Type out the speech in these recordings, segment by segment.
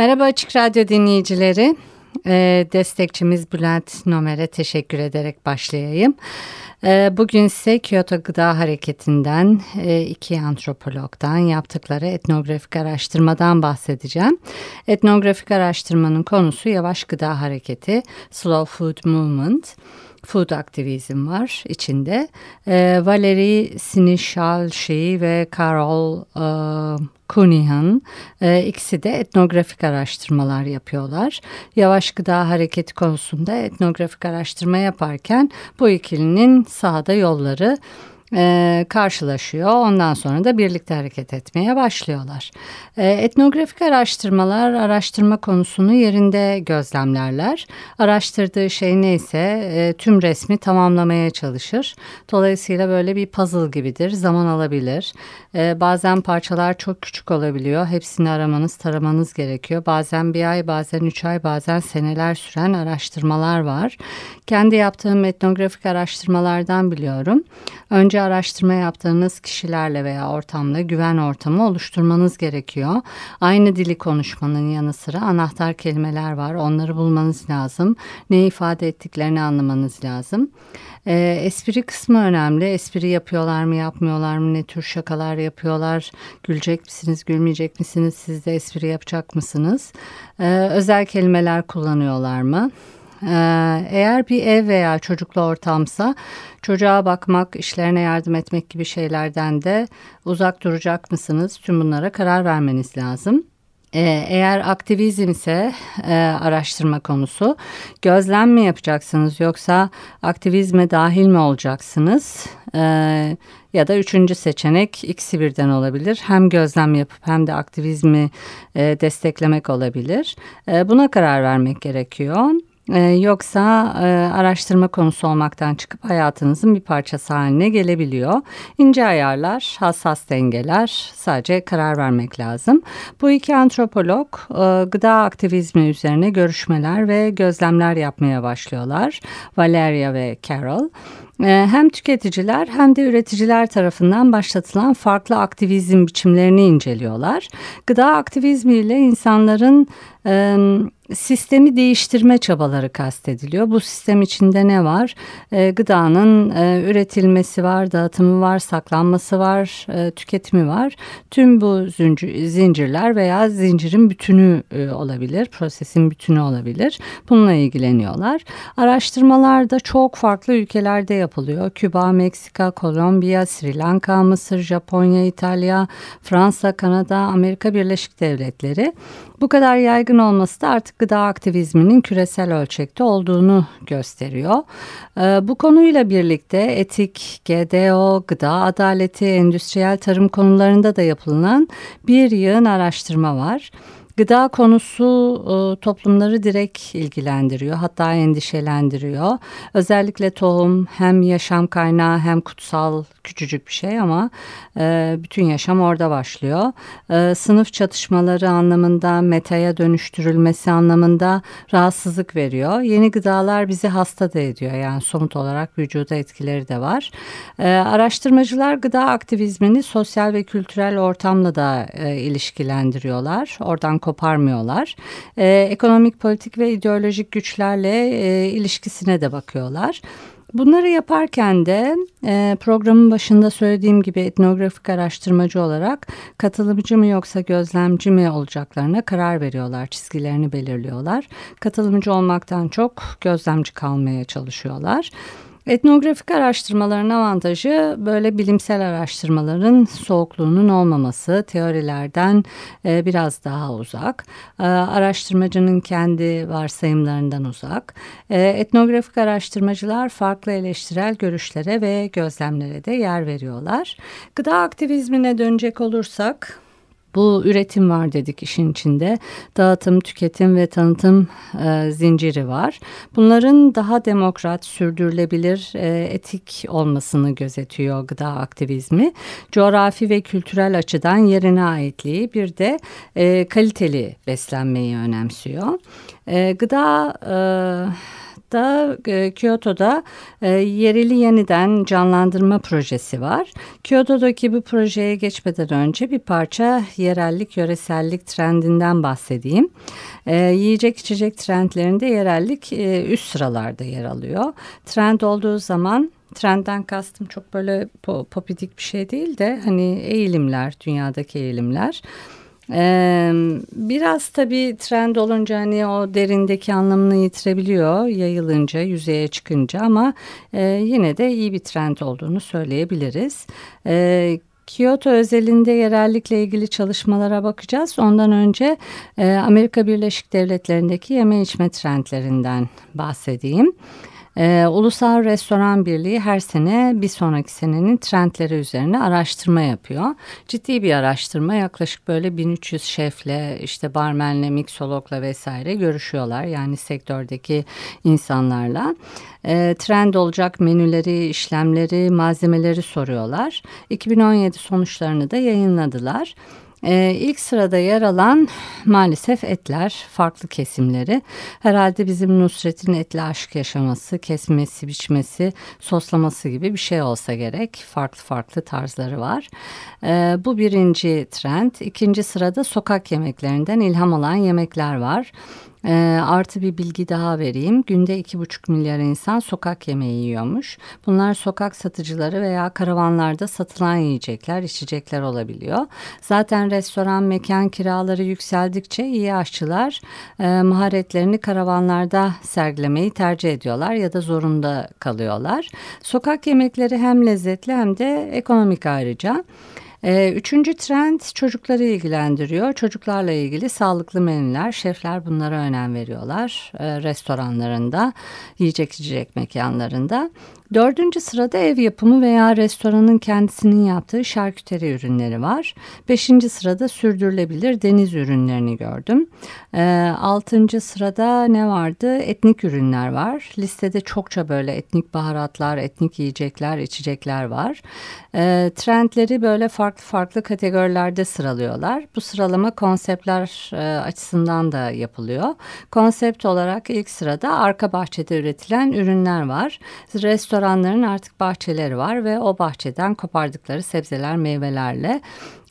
Merhaba Açık Radyo dinleyicileri. Ee, destekçimiz Bülent Nomer'e teşekkür ederek başlayayım. Ee, bugün ise Kyoto Gıda Hareketi'nden e, iki antropologdan yaptıkları etnografik araştırmadan bahsedeceğim. Etnografik araştırmanın konusu yavaş gıda hareketi, Slow Food Movement food aktivizm var içinde. E, Valerie Sinishalshi ve Carol e, Cunningham e, ikisi de etnografik araştırmalar yapıyorlar. Yavaş gıda hareketi konusunda etnografik araştırma yaparken bu ikilinin sahada yolları e, karşılaşıyor. Ondan sonra da birlikte hareket etmeye başlıyorlar. E, etnografik araştırmalar araştırma konusunu yerinde gözlemlerler. Araştırdığı şey neyse e, tüm resmi tamamlamaya çalışır. Dolayısıyla böyle bir puzzle gibidir. Zaman alabilir. E, bazen parçalar çok küçük olabiliyor. Hepsini aramanız, taramanız gerekiyor. Bazen bir ay, bazen üç ay, bazen seneler süren araştırmalar var. Kendi yaptığım etnografik araştırmalardan biliyorum. Önce araştırma yaptığınız kişilerle veya ortamla güven ortamı oluşturmanız gerekiyor. Aynı dili konuşmanın yanı sıra anahtar kelimeler var. Onları bulmanız lazım. Ne ifade ettiklerini anlamanız lazım. E, espri kısmı önemli. Espri yapıyorlar mı yapmıyorlar mı? Ne tür şakalar yapıyorlar? Gülecek misiniz gülmeyecek misiniz? Siz de espri yapacak mısınız? E, özel kelimeler kullanıyorlar mı? Ee, eğer bir ev veya çocuklu ortamsa çocuğa bakmak, işlerine yardım etmek gibi şeylerden de uzak duracak mısınız? Tüm bunlara karar vermeniz lazım. Ee, eğer aktivizm ise e, araştırma konusu gözlem mi yapacaksınız yoksa aktivizme dahil mi olacaksınız ee, ya da üçüncü seçenek ikisi birden olabilir hem gözlem yapıp hem de aktivizmi e, desteklemek olabilir e, buna karar vermek gerekiyor. Ee, yoksa e, araştırma konusu olmaktan çıkıp hayatınızın bir parçası haline gelebiliyor. İnce ayarlar, hassas dengeler sadece karar vermek lazım. Bu iki antropolog e, gıda aktivizmi üzerine görüşmeler ve gözlemler yapmaya başlıyorlar. Valeria ve Carol. E, hem tüketiciler hem de üreticiler tarafından başlatılan farklı aktivizm biçimlerini inceliyorlar. Gıda aktivizmiyle insanların e, sistemi değiştirme çabaları kastediliyor. Bu sistem içinde ne var? E, gıdanın e, üretilmesi var, dağıtımı var, saklanması var, e, tüketimi var. Tüm bu zincir, zincirler veya zincirin bütünü e, olabilir, prosesin bütünü olabilir. Bununla ilgileniyorlar. Araştırmalar da çok farklı ülkelerde yapılıyor. Küba, Meksika, Kolombiya, Sri Lanka, Mısır, Japonya, İtalya, Fransa, Kanada, Amerika Birleşik Devletleri. Bu kadar yaygın olması da artık gıda aktivizminin küresel ölçekte olduğunu gösteriyor. Ee, bu konuyla birlikte etik, GDO, gıda adaleti, endüstriyel tarım konularında da yapılan bir yığın araştırma var. Gıda konusu e, toplumları direkt ilgilendiriyor hatta endişelendiriyor. Özellikle tohum hem yaşam kaynağı hem kutsal küçücük bir şey ama e, bütün yaşam orada başlıyor. E, sınıf çatışmaları anlamında metaya dönüştürülmesi anlamında rahatsızlık veriyor. Yeni gıdalar bizi hasta da ediyor yani somut olarak vücuda etkileri de var. Araştırmacılar gıda aktivizmini sosyal ve kültürel ortamla da ilişkilendiriyorlar. Oradan koparmıyorlar. E, ekonomik, politik ve ideolojik güçlerle e, ilişkisine de bakıyorlar. Bunları yaparken de e, programın başında söylediğim gibi etnografik araştırmacı olarak katılımcı mı yoksa gözlemci mi olacaklarına karar veriyorlar, çizgilerini belirliyorlar. Katılımcı olmaktan çok gözlemci kalmaya çalışıyorlar. Etnografik araştırmaların avantajı böyle bilimsel araştırmaların soğukluğunun olmaması, teorilerden e, biraz daha uzak, e, araştırmacının kendi varsayımlarından uzak. E, etnografik araştırmacılar farklı eleştirel görüşlere ve gözlemlere de yer veriyorlar. Gıda aktivizmine dönecek olursak Bu üretim var dedik işin içinde. Dağıtım, tüketim ve tanıtım e, zinciri var. Bunların daha demokrat, sürdürülebilir, e, etik olmasını gözetiyor gıda aktivizmi. Coğrafi ve kültürel açıdan yerine aitliği bir de e, kaliteli beslenmeyi önemsiyor. E, gıda... E, da e, Kyoto'da e, yereli yeniden canlandırma projesi var. Kyoto'daki bu projeye geçmeden önce bir parça yerellik, yöresellik trendinden bahsedeyim. E, yiyecek içecek trendlerinde yerellik e, üst sıralarda yer alıyor. Trend olduğu zaman trendden kastım çok böyle popidik bir şey değil de hani eğilimler, dünyadaki eğilimler. Ee, biraz tabii trend olunca hani o derindeki anlamını yitirebiliyor yayılınca, yüzeye çıkınca ama e, yine de iyi bir trend olduğunu söyleyebiliriz. Ee, Kyoto özelinde yerellikle ilgili çalışmalara bakacağız. Ondan önce e, Amerika Birleşik Devletleri'ndeki yeme içme trendlerinden bahsedeyim. Ee, Ulusal Restoran Birliği her sene bir sonraki senenin trendleri üzerine araştırma yapıyor. Ciddi bir araştırma yaklaşık böyle 1300 şefle işte barmenle, miksologla vesaire görüşüyorlar. Yani sektördeki insanlarla. E, trend olacak menüleri, işlemleri, malzemeleri soruyorlar. 2017 sonuçlarını da yayınladılar. Ee, ilk sırada yer alan maalesef etler, farklı kesimleri. Herhalde bizim Nusret'in etli aşk yaşaması, kesmesi, biçmesi, soslaması gibi bir şey olsa gerek. Farklı farklı tarzları var. Ee, bu birinci trend. İkinci sırada sokak yemeklerinden ilham alan yemekler var. E, artı bir bilgi daha vereyim. Günde iki buçuk milyar insan sokak yemeği yiyormuş. Bunlar sokak satıcıları veya karavanlarda satılan yiyecekler, içecekler olabiliyor. Zaten restoran, mekan kiraları yükseldikçe iyi aşçılar e, maharetlerini karavanlarda sergilemeyi tercih ediyorlar ya da zorunda kalıyorlar. Sokak yemekleri hem lezzetli hem de ekonomik ayrıca. Ee, üçüncü trend çocukları ilgilendiriyor. Çocuklarla ilgili sağlıklı menüler. Şefler bunlara önem veriyorlar. Ee, restoranlarında, yiyecek içecek mekanlarında. Dördüncü sırada ev yapımı veya restoranın kendisinin yaptığı şarküteri ürünleri var. Beşinci sırada sürdürülebilir deniz ürünlerini gördüm. E, altıncı sırada ne vardı? Etnik ürünler var. Listede çokça böyle etnik baharatlar, etnik yiyecekler, içecekler var. E, trendleri böyle farklı farklı kategorilerde sıralıyorlar. Bu sıralama konseptler e, açısından da yapılıyor. Konsept olarak ilk sırada arka bahçede üretilen ürünler var. Restoran restoranların artık bahçeleri var ve o bahçeden kopardıkları sebzeler, meyvelerle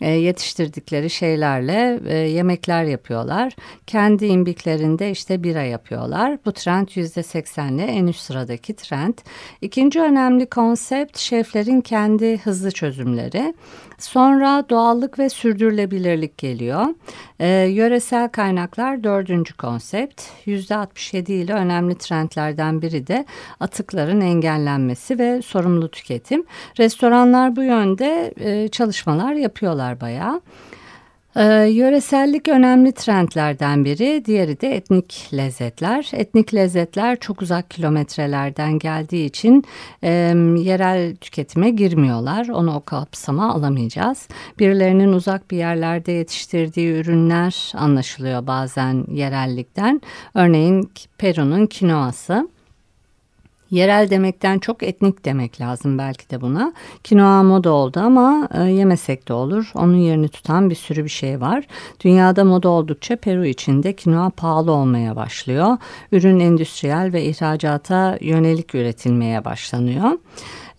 e, yetiştirdikleri şeylerle e, yemekler yapıyorlar. Kendi imbiklerinde işte bira yapıyorlar. Bu trend yüzde seksenli en üst sıradaki trend. İkinci önemli konsept şeflerin kendi hızlı çözümleri. Sonra doğallık ve sürdürülebilirlik geliyor. E, yöresel kaynaklar dördüncü konsept. Yüzde 67 ile önemli trendlerden biri de atıkların engellenmesi ve sorumlu tüketim. Restoranlar bu yönde e, çalışmalar yapıyorlar bayağı. Ee, yöresellik önemli trendlerden biri, diğeri de etnik lezzetler. Etnik lezzetler çok uzak kilometrelerden geldiği için e, yerel tüketime girmiyorlar. Onu o kapsama alamayacağız. Birilerinin uzak bir yerlerde yetiştirdiği ürünler anlaşılıyor bazen yerellikten. Örneğin Peru'nun kinoası. Yerel demekten çok etnik demek lazım belki de buna. Kinoa moda oldu ama e, yemesek de olur. Onun yerini tutan bir sürü bir şey var. Dünyada moda oldukça Peru içinde kinoa pahalı olmaya başlıyor. Ürün endüstriyel ve ihracata yönelik üretilmeye başlanıyor.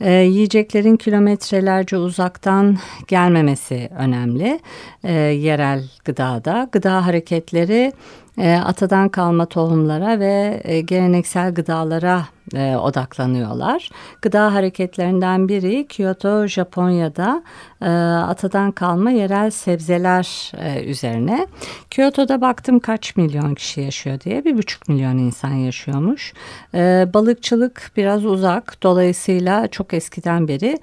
E, yiyeceklerin kilometrelerce uzaktan gelmemesi önemli e, yerel gıdada. Gıda hareketleri atadan kalma tohumlara ve e, geleneksel gıdalara e, odaklanıyorlar. Gıda hareketlerinden biri Kyoto, Japonya'da e, atadan kalma yerel sebzeler üzerine. Kyoto'da baktım kaç milyon kişi yaşıyor diye bir buçuk milyon insan yaşıyormuş. Balıkçılık biraz uzak dolayısıyla çok eskiden beri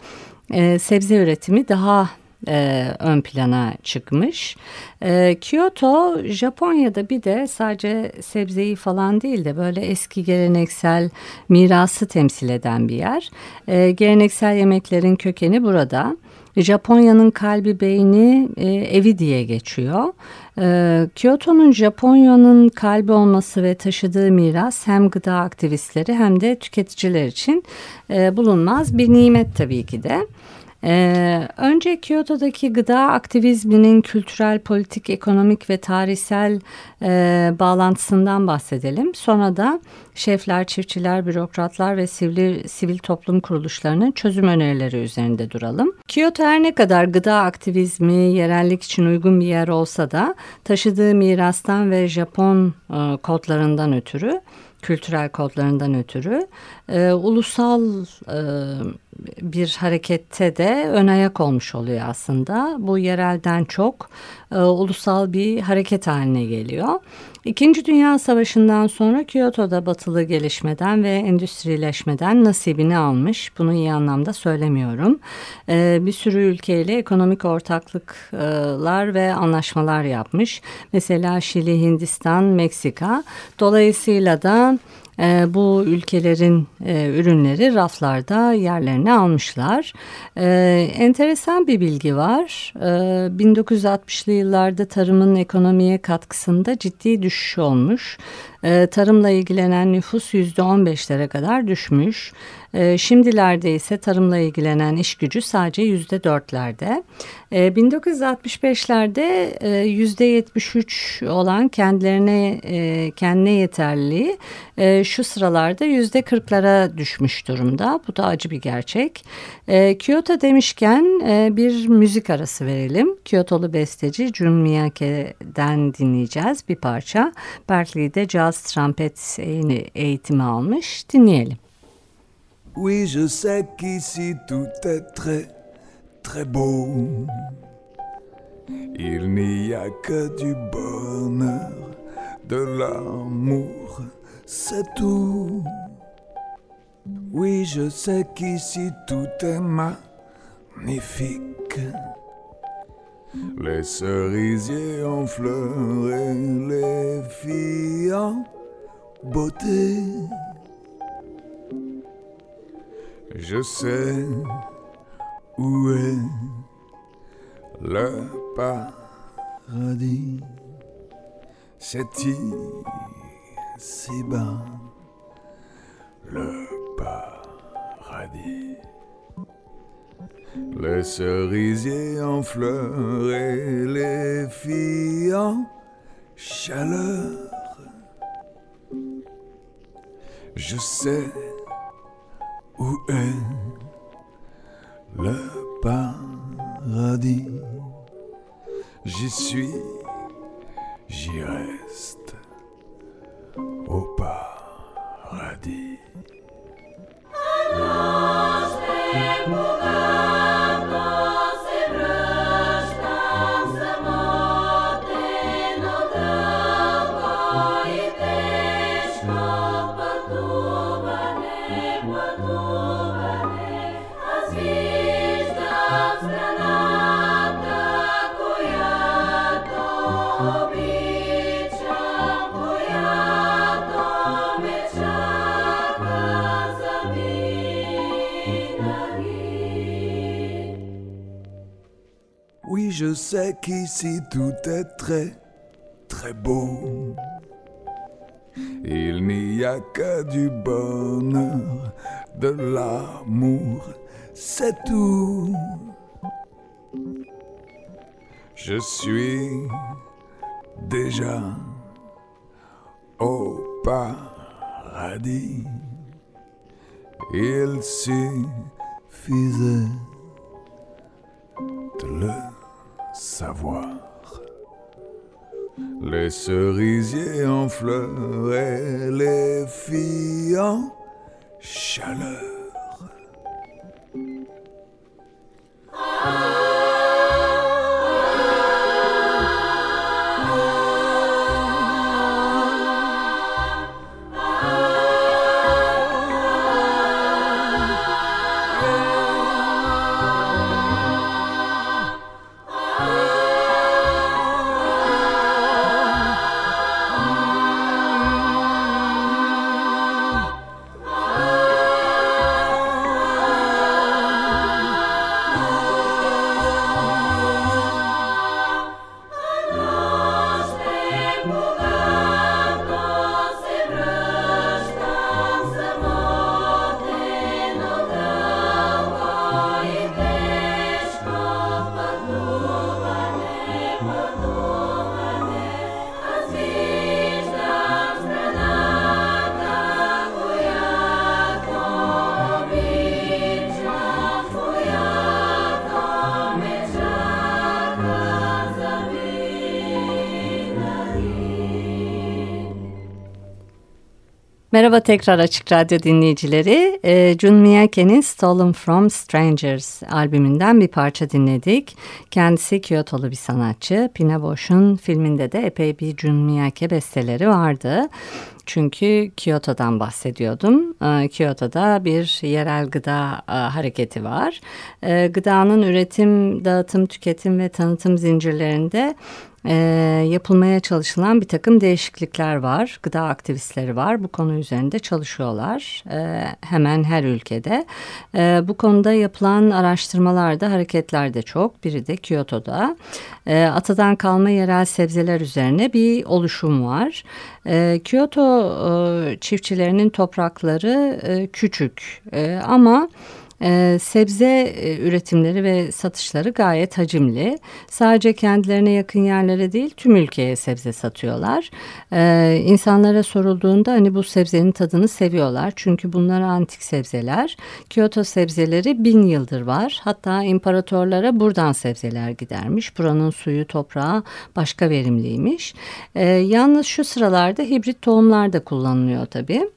sebze üretimi daha e, ön plana çıkmış. E, Kyoto Japonya'da bir de sadece sebzeyi falan değil de böyle eski geleneksel mirası temsil eden bir yer. E, geleneksel yemeklerin kökeni burada. Japonya'nın kalbi beyni e, evi diye geçiyor. E, Kyoto'nun Japonya'nın kalbi olması ve taşıdığı miras hem gıda aktivistleri hem de tüketiciler için e, bulunmaz bir nimet tabii ki de. Ee, önce Kyoto'daki gıda aktivizminin kültürel, politik, ekonomik ve tarihsel e, bağlantısından bahsedelim. Sonra da şefler, çiftçiler, bürokratlar ve sivil, sivil toplum kuruluşlarının çözüm önerileri üzerinde duralım. Kyoto her ne kadar gıda aktivizmi yerellik için uygun bir yer olsa da taşıdığı mirastan ve Japon e, kodlarından ötürü kültürel kodlarından ötürü e, ulusal e, bir harekette de ön ayak olmuş oluyor aslında. Bu yerelden çok e, ulusal bir hareket haline geliyor. İkinci Dünya Savaşı'ndan sonra Kyoto'da batılı gelişmeden ve endüstrileşmeden nasibini almış. Bunu iyi anlamda söylemiyorum. E, bir sürü ülkeyle ekonomik ortaklıklar ve anlaşmalar yapmış. Mesela Şili, Hindistan, Meksika. Dolayısıyla da e, bu ülkelerin e, ürünleri raflarda yerlerini almışlar. E, enteresan bir bilgi var. E, 1960'lı yıllarda tarımın ekonomiye katkısında ciddi düşüş olmuş. E, tarımla ilgilenen nüfus yüzde 15'lere kadar düşmüş. E, şimdilerde ise tarımla ilgilenen iş gücü sadece yüzde dörtlerde. E, 1965'lerde e, yüzde 73 olan kendilerine e, kendine yeterliliği e, şu sıralarda yüzde 40'lara düşmüş durumda. Bu da acı bir gerçek. E, Kyoto demişken e, bir müzik arası verelim. Kyotolu besteci Jun Miyake'den dinleyeceğiz bir parça. Berkeley'de caz Oui, je sais qu'ici tout est très, très beau. Il n'y a que du bonheur, de l'amour, c'est tout. Oui, je sais qu'ici tout est magnifique. Les cerisiers en fleurs et les filles en beauté. Je sais où est le paradis. C'est ici bas le paradis. Les cerisiers en fleurs et les filles en chaleur. Je sais où est le paradis J'y suis, j'y reste je sais qu'ici tout est très, très beau. Il n'y a que du bonheur, de l'amour, c'est tout. Je suis déjà au paradis. Il suffisait de le savoir. Les cerisiers en fleurs et les filles en chaleur. Merhaba tekrar Açık Radyo dinleyicileri. E, Jun Miyake'nin Stolen From Strangers albümünden bir parça dinledik. Kendisi Kyotolu bir sanatçı. Pina filminde de epey bir Jun Miyake besteleri vardı. Çünkü Kyoto'dan bahsediyordum. Ee, Kyoto'da bir yerel gıda e, hareketi var. Ee, gıdanın üretim, dağıtım, tüketim ve tanıtım zincirlerinde e, yapılmaya çalışılan bir takım değişiklikler var. Gıda aktivistleri var. Bu konu üzerinde çalışıyorlar. E, hemen her ülkede. Bu konuda yapılan araştırmalarda, hareketler de çok. Biri de Kyoto'da. Atadan kalma yerel sebzeler üzerine bir oluşum var. E, Kyoto e, çiftçilerinin toprakları e, küçük. E, ama e, sebze üretimleri ve satışları gayet hacimli. Sadece kendilerine yakın yerlere değil tüm ülkeye sebze satıyorlar. E, insanlara sorulduğunda hani bu sebzenin tadını seviyorlar. Çünkü bunlar antik sebzeler. Kyoto sebzeleri bin yıldır var. Hatta imparatorlara buradan sebzeler gidermiş. Buranın suyu toprağı başka verimliymiş. E, yalnız şu sıralarda hibrit tohumlar da kullanılıyor tabii.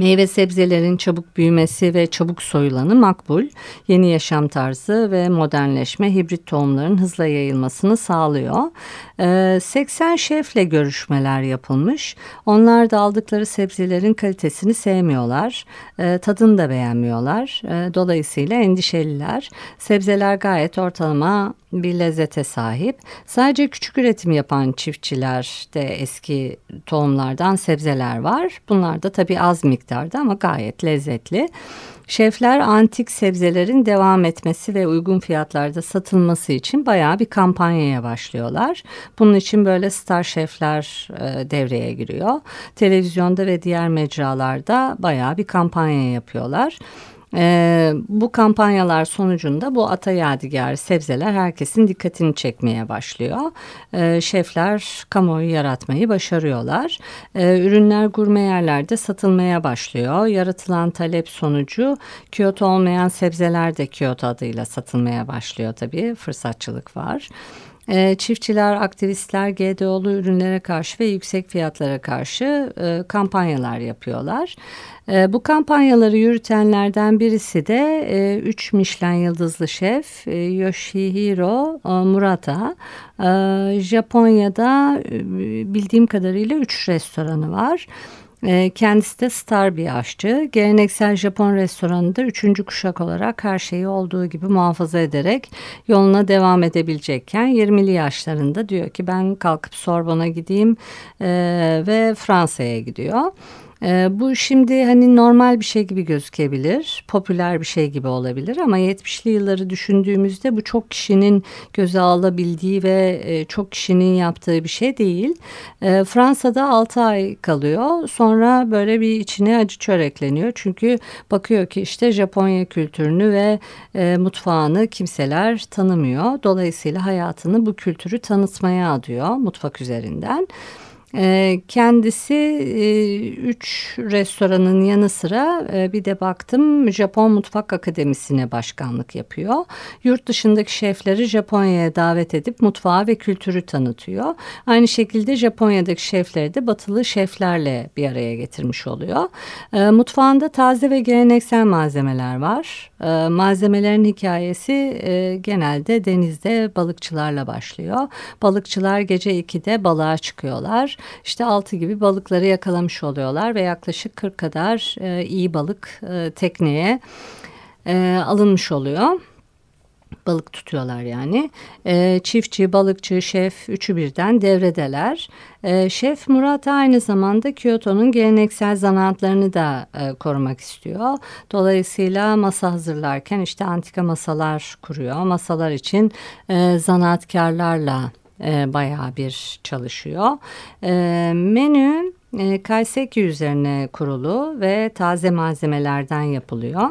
Meyve sebzelerin çabuk büyümesi ve çabuk soyulanı makbul. Yeni yaşam tarzı ve modernleşme hibrit tohumların hızla yayılmasını sağlıyor. 80 ee, şefle görüşmeler yapılmış. Onlar da aldıkları sebzelerin kalitesini sevmiyorlar. Ee, tadını da beğenmiyorlar. Ee, dolayısıyla endişeliler. Sebzeler gayet ortalama bir lezzete sahip. Sadece küçük üretim yapan çiftçiler de eski tohumlardan sebzeler var. Bunlar da tabii az miktarda ama gayet lezzetli. Şefler antik sebzelerin devam etmesi ve uygun fiyatlarda satılması için bayağı bir kampanyaya başlıyorlar. Bunun için böyle star şefler e, devreye giriyor. Televizyonda ve diğer mecralarda bayağı bir kampanya yapıyorlar. E, bu kampanyalar sonucunda bu ata yadigar sebzeler herkesin dikkatini çekmeye başlıyor. E, şefler kamuoyu yaratmayı başarıyorlar. E, ürünler gurme yerlerde satılmaya başlıyor. Yaratılan talep sonucu Kyoto olmayan sebzeler de Kyoto adıyla satılmaya başlıyor tabii. Fırsatçılık var. E, çiftçiler, aktivistler GDO'lu ürünlere karşı ve yüksek fiyatlara karşı e, kampanyalar yapıyorlar. E, bu kampanyaları yürütenlerden birisi de e, Michelin yıldızlı şef e, Yoshihiro e, Murata. E, Japonya'da e, bildiğim kadarıyla üç restoranı var. Ee, kendisi de star bir aşçı. Geleneksel Japon restoranında üçüncü kuşak olarak her şeyi olduğu gibi muhafaza ederek yoluna devam edebilecekken 20'li yaşlarında diyor ki ben kalkıp Sorbon'a gideyim e, ve Fransa'ya gidiyor. E, bu şimdi hani normal bir şey gibi gözükebilir, popüler bir şey gibi olabilir ama 70'li yılları düşündüğümüzde bu çok kişinin göze alabildiği ve e, çok kişinin yaptığı bir şey değil. E, Fransa'da 6 ay kalıyor. Sonra böyle bir içine acı çörekleniyor. Çünkü bakıyor ki işte Japonya kültürünü ve e, mutfağını kimseler tanımıyor. Dolayısıyla hayatını bu kültürü tanıtmaya adıyor mutfak üzerinden. Ee, kendisi e, üç restoranın yanı sıra e, bir de baktım Japon Mutfak Akademisi'ne başkanlık yapıyor. Yurt dışındaki şefleri Japonya'ya davet edip mutfağı ve kültürü tanıtıyor. Aynı şekilde Japonya'daki şefleri de batılı şeflerle bir araya getirmiş oluyor. Ee, mutfağında taze ve geleneksel malzemeler var. Ee, malzemelerin hikayesi e, genelde denizde balıkçılarla başlıyor. Balıkçılar gece 2'de balığa çıkıyorlar işte altı gibi balıkları yakalamış oluyorlar ve yaklaşık 40 kadar e, iyi balık e, tekneye e, alınmış oluyor balık tutuyorlar yani. E, çiftçi, balıkçı, şef üçü birden devredeler. E, şef Murat aynı zamanda Kyoto'nun geleneksel zanaatlarını da e, korumak istiyor. Dolayısıyla masa hazırlarken işte antika masalar kuruyor. Masalar için e, zanaatkarlarla e, bayağı bir çalışıyor. E, menü e, kaiseki üzerine kurulu ve taze malzemelerden yapılıyor.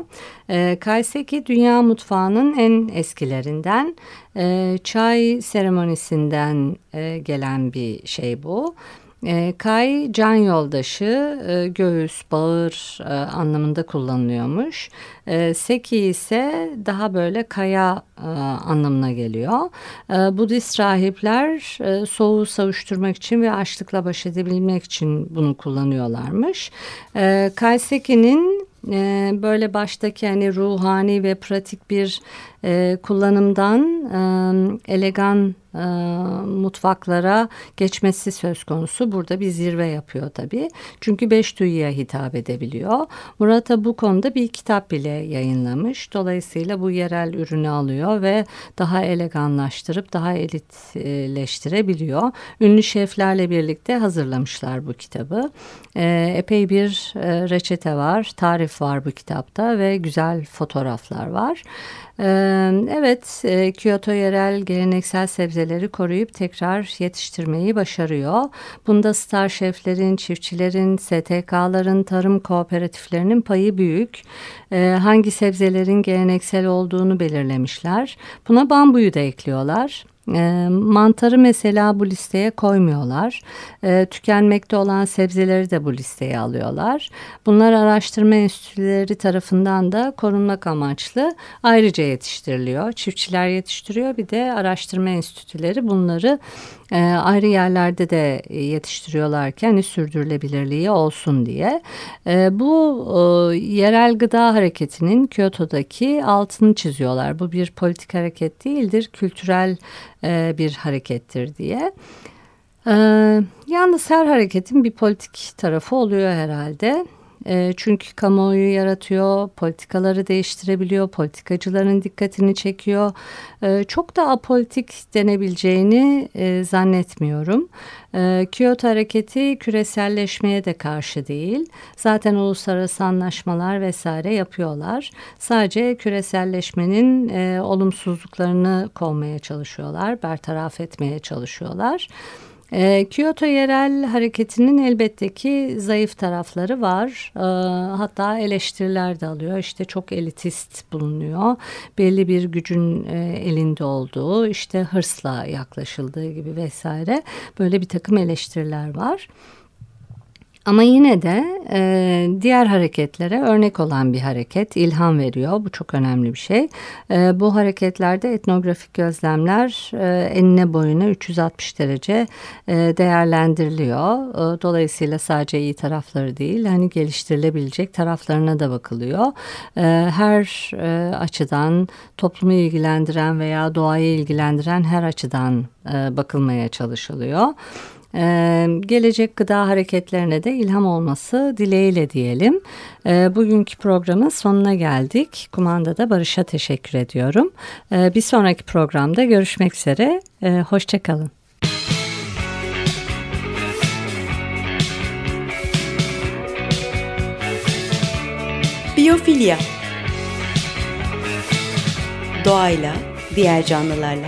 E, kaiseki dünya mutfağının en eskilerinden e, çay seremonisinden e, gelen bir şey bu. E, kay can yoldaşı, e, göğüs, bağır e, anlamında kullanılıyormuş. E, seki ise daha böyle kaya e, anlamına geliyor. E, Budist rahipler soğuğu savuşturmak için ve açlıkla baş edebilmek için bunu kullanıyorlarmış. E, Kaiseki'nin e, böyle baştaki hani ruhani ve pratik bir e, kullanımdan e, elegan e, mutfaklara geçmesi söz konusu. Burada bir zirve yapıyor tabii. Çünkü beş duyuya hitap edebiliyor. Murat'a bu konuda bir kitap bile yayınlamış. Dolayısıyla bu yerel ürünü alıyor ve daha eleganlaştırıp daha elitleştirebiliyor. Ünlü şeflerle birlikte hazırlamışlar bu kitabı. E, epey bir e, reçete var, tarif var bu kitapta ve güzel fotoğraflar var. Evet, Kyoto yerel geleneksel sebzeleri koruyup tekrar yetiştirmeyi başarıyor. Bunda star şeflerin, çiftçilerin, STK'ların, tarım kooperatiflerinin payı büyük. Hangi sebzelerin geleneksel olduğunu belirlemişler. Buna bambuyu da ekliyorlar. E, mantarı mesela bu listeye koymuyorlar. E, tükenmekte olan sebzeleri de bu listeye alıyorlar. Bunlar araştırma enstitüleri tarafından da korunmak amaçlı ayrıca yetiştiriliyor. Çiftçiler yetiştiriyor bir de araştırma enstitüleri bunları e, ayrı yerlerde de yetiştiriyorlarken hani sürdürülebilirliği olsun diye. E, bu e, yerel gıda hareketinin Kyoto'daki altını çiziyorlar. Bu bir politik hareket değildir, kültürel e, bir harekettir diye. E, yalnız her hareketin bir politik tarafı oluyor herhalde. E, çünkü kamuoyu yaratıyor, politikaları değiştirebiliyor, politikacıların dikkatini çekiyor. E, çok da apolitik denebileceğini e, zannetmiyorum. E, Kyoto hareketi küreselleşmeye de karşı değil. Zaten uluslararası anlaşmalar vesaire yapıyorlar. Sadece küreselleşmenin e, olumsuzluklarını kovmaya çalışıyorlar, bertaraf etmeye çalışıyorlar. E, Kyoto yerel hareketinin elbette ki zayıf tarafları var. E, hatta eleştiriler de alıyor. İşte çok elitist bulunuyor. Belli bir gücün e, elinde olduğu, işte hırsla yaklaşıldığı gibi vesaire. Böyle bir takım eleştiriler var. Ama yine de e, diğer hareketlere örnek olan bir hareket, ilham veriyor. Bu çok önemli bir şey. E, bu hareketlerde etnografik gözlemler e, enine boyuna 360 derece e, değerlendiriliyor. E, dolayısıyla sadece iyi tarafları değil, hani geliştirilebilecek taraflarına da bakılıyor. E, her e, açıdan toplumu ilgilendiren veya doğayı ilgilendiren her açıdan e, bakılmaya çalışılıyor. Ee, gelecek gıda hareketlerine de ilham olması dileğiyle diyelim. Ee, bugünkü programın sonuna geldik. Kumandada Barış'a teşekkür ediyorum. Ee, bir sonraki programda görüşmek üzere. Ee, Hoşçakalın. Biyofilya Doğayla, diğer canlılarla